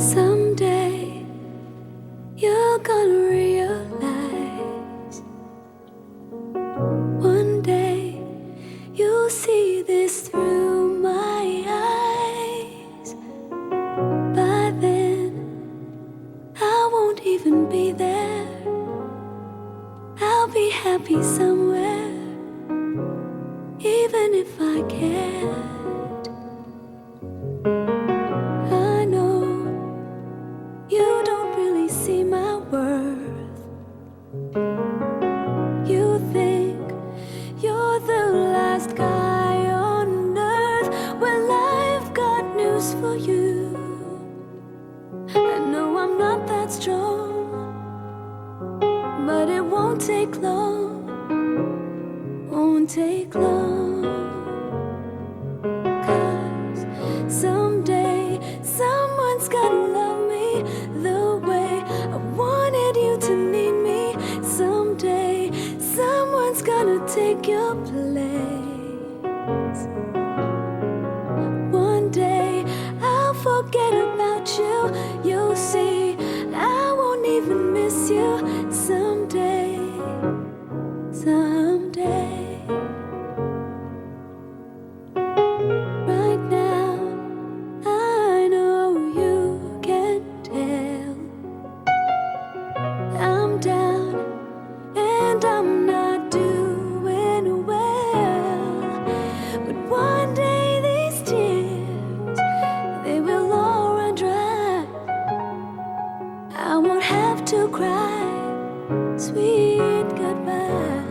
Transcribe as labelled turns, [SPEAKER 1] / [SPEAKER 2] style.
[SPEAKER 1] Someday you're gonna realize. One day you'll see this through my eyes. By then, I won't even be there. I'll be happy somewhere, even if I care. Won't take long, won't take long. Cause someday someone's gonna love me the way I wanted you to need me. Someday someone's gonna take your place. to cry, sweet goodbye.